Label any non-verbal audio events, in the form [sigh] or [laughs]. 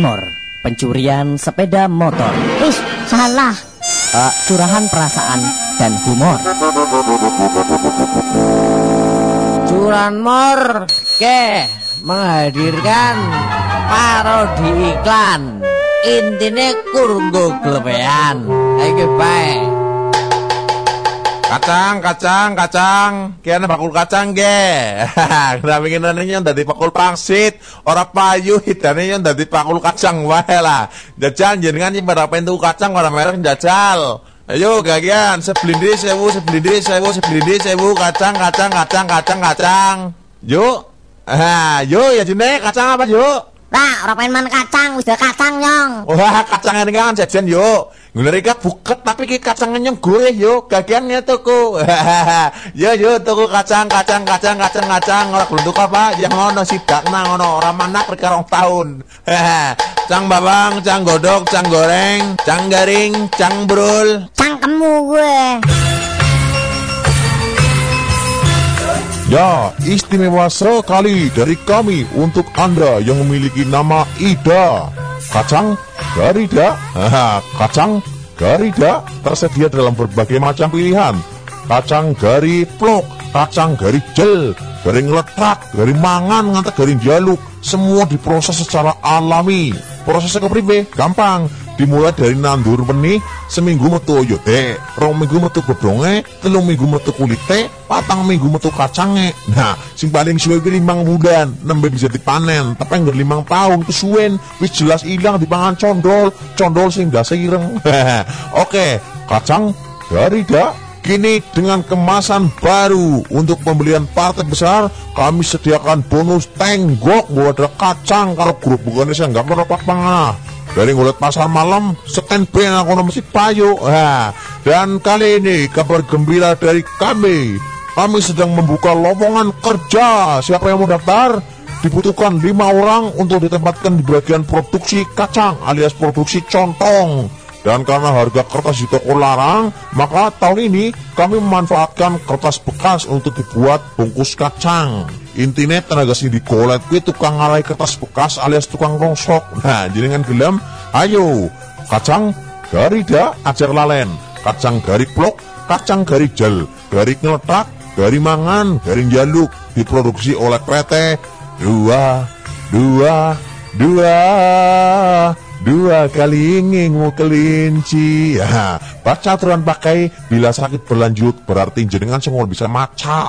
Mor, pencurian sepeda motor, Ih, salah. Eh, curahan perasaan dan humor. Curanmor ke menghadirkan parodi iklan. Intine kurunggo glebean. Iki bae. Kacang, kacang, kacang. Kayaknya bakul kacang ge. [laughs] Kenapa ingin yang dari bakul pangsit, ora payu hidane yang dari bakul kacang wae lah. Jajal jenengan yang berapa itu kacang ora merek jajal. Ayo gagian, sebelindi sewu, sebelindi sewu, sebelindi sewu, kacang, kacang, kacang, kacang, kacang. Yuk. Ah, yuk ya jene kacang apa yuk? Lah, ora pengen man kacang, wis kacang nyong. Wah, kacang ini kan jajan yuk. Ngulari buket tapi ki kacangnya yang goreh yuk. Gagiannya tuku. [laughs] yo yo tuku kacang, kacang, kacang, kacang, kacang. Ora gelunduk apa? Yang ngono sidak nang ngono ora manak rek rong taun. [laughs] cang bawang, cang godok, cang goreng, cang garing, cang brul. Cangkemmu gue. Ya, istimewa sekali dari kami untuk Anda yang memiliki nama Ida. Kacang Garida. Kacang Garida tersedia dalam berbagai macam pilihan. Kacang gari plok, kacang gari gel, garing letak, garing mangan, ngantek garing jaluk. Semua diproses secara alami. Prosesnya kepriwe? Gampang. Dimulai dari nandur benih, seminggu metu oyote, rong minggu metu godonge, telung minggu metu kulite, patang minggu metu kacange. Nah, sing paling suwe kuwi limang bulan, nembe bisa dipanen. Tapi yang limang tahun kesuwen, wis jelas ilang dipangan condol, condol sing dase ireng. [laughs] Oke, kacang Garida Kini dengan kemasan baru untuk pembelian partai besar kami sediakan bonus tenggok buat kacang kalau grup bukannya saya nggak meropak pangah dari ngulet pasar malam seten ben aku mesti payu. Nah, dan kali ini kabar gembira dari kami. Kami sedang membuka lowongan kerja. Siapa yang mau daftar? Dibutuhkan lima orang untuk ditempatkan di bagian produksi kacang alias produksi contong. Dan karena harga kertas di toko larang, maka tahun ini kami memanfaatkan kertas bekas untuk dibuat bungkus kacang. Intinya tenaga sing digolet kuwi tukang ngarai kertas bekas alias tukang rongsok. Nah, jenengan gelem, ayo. Kacang garida ajar lalen, kacang gari plok, kacang gari jel, gari ngeletak, gari mangan, gari jaluk diproduksi oleh PT dua dua dua Dua kali ngingu kelinci. Ya, Baca aturan pakai Bila sakit berlanjut Berarti jenengan semua bisa maca